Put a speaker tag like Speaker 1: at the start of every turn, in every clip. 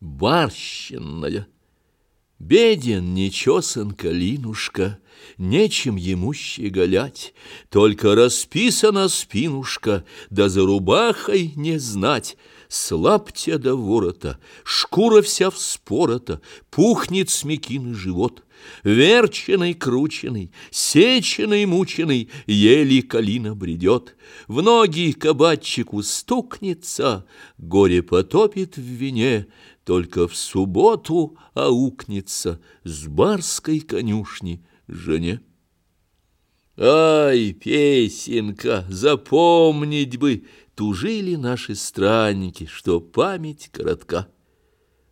Speaker 1: барщинная. Беден, нечесан калинушка, Нечем ему щеголять, Только расписана спинушка, Да за рубахой не знать. Слабтя до ворота, Шкура вся вспорота, Пухнет смекиный живот. Верченый, крученый, сеченый, мученый, Еле калина бредет. В ноги кабачику стукнется, Горе потопит в вине, Только в субботу аукнется С барской конюшни жене. Ай, песенка, запомнить бы, Тужили наши странники, Что память коротка.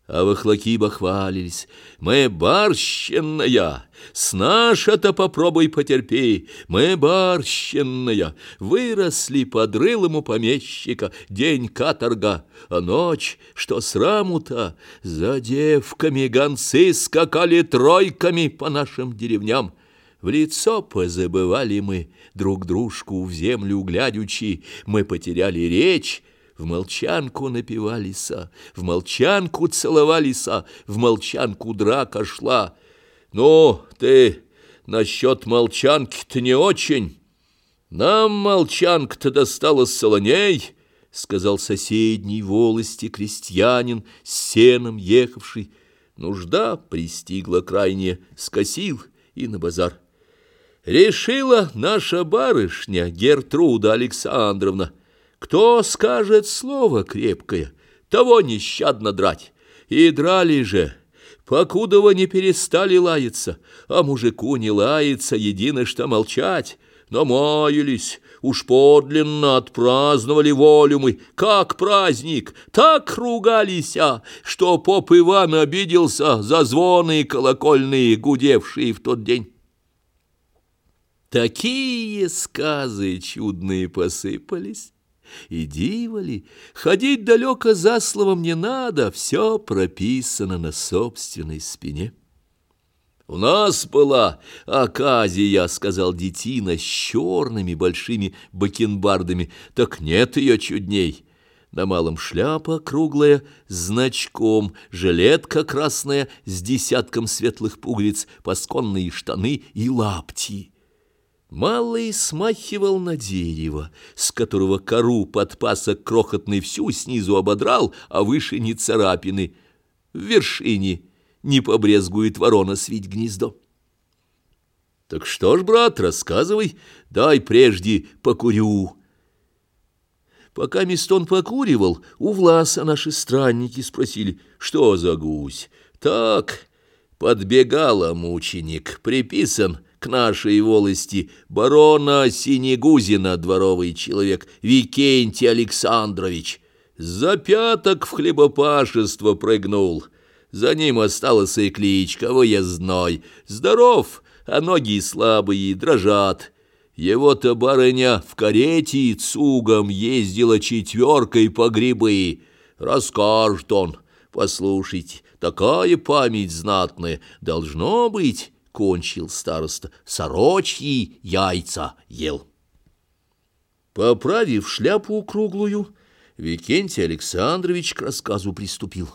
Speaker 1: А вахлаки бахвалились. Мы барщенная, с наша-то попробуй потерпи. Мы барщенная, выросли под рылом у помещика, день каторга, а ночь, что сраму-то, за девками гонцы скакали тройками по нашим деревням. В лицо позабывали мы, друг дружку в землю глядячи, мы потеряли речь, в молчанку напивалися, в молчанку целовалися, в молчанку драка шла. Ну, ты насчет молчанки-то не очень. Нам молчанка-то досталась солоней, сказал соседний волости крестьянин, с сеном ехавший. Нужда пристигла крайне, скосил и на базар. Решила наша барышня Гертруда Александровна, кто скажет слово крепкое, того нещадно драть. И драли же, покудова не перестали лаяться, а мужику не лаяться, едино что молчать. Но маялись, уж подлинно отпраздновали волю мы, как праздник, так ругались, а, что поп Иван обиделся за звоны колокольные, гудевшие в тот день. Такие сказы чудные посыпались. И дивали, ходить далеко за словом не надо, все прописано на собственной спине. «У нас была оказия», — сказал детина с черными большими бакенбардами, «так нет ее чудней». На малом шляпа круглая, значком, жилетка красная с десятком светлых пуговиц, пасконные штаны и лапти. Малый смахивал на дерево, с которого кору подпасок крохотный всю снизу ободрал, а выше не царапины. В вершине не побрезгует ворона свить гнездо. Так что ж, брат, рассказывай, дай прежде покурю. Пока Мистон покуривал, у Власа наши странники спросили, что за гусь. Так, подбегала мученик, приписан к нашей волости барона Синегузина, дворовый человек, Викентий Александрович. За пяток в хлебопашество прыгнул. За ним осталась и кличка выездной. Здоров, а ноги слабые, дрожат. Его-то барыня в карете цугом ездила четверкой по грибы. Расскажет он, послушайте, такая память знатная, должно быть кончил староста, сорочьи яйца ел. Поправив шляпу круглую, Викентий Александрович к рассказу приступил.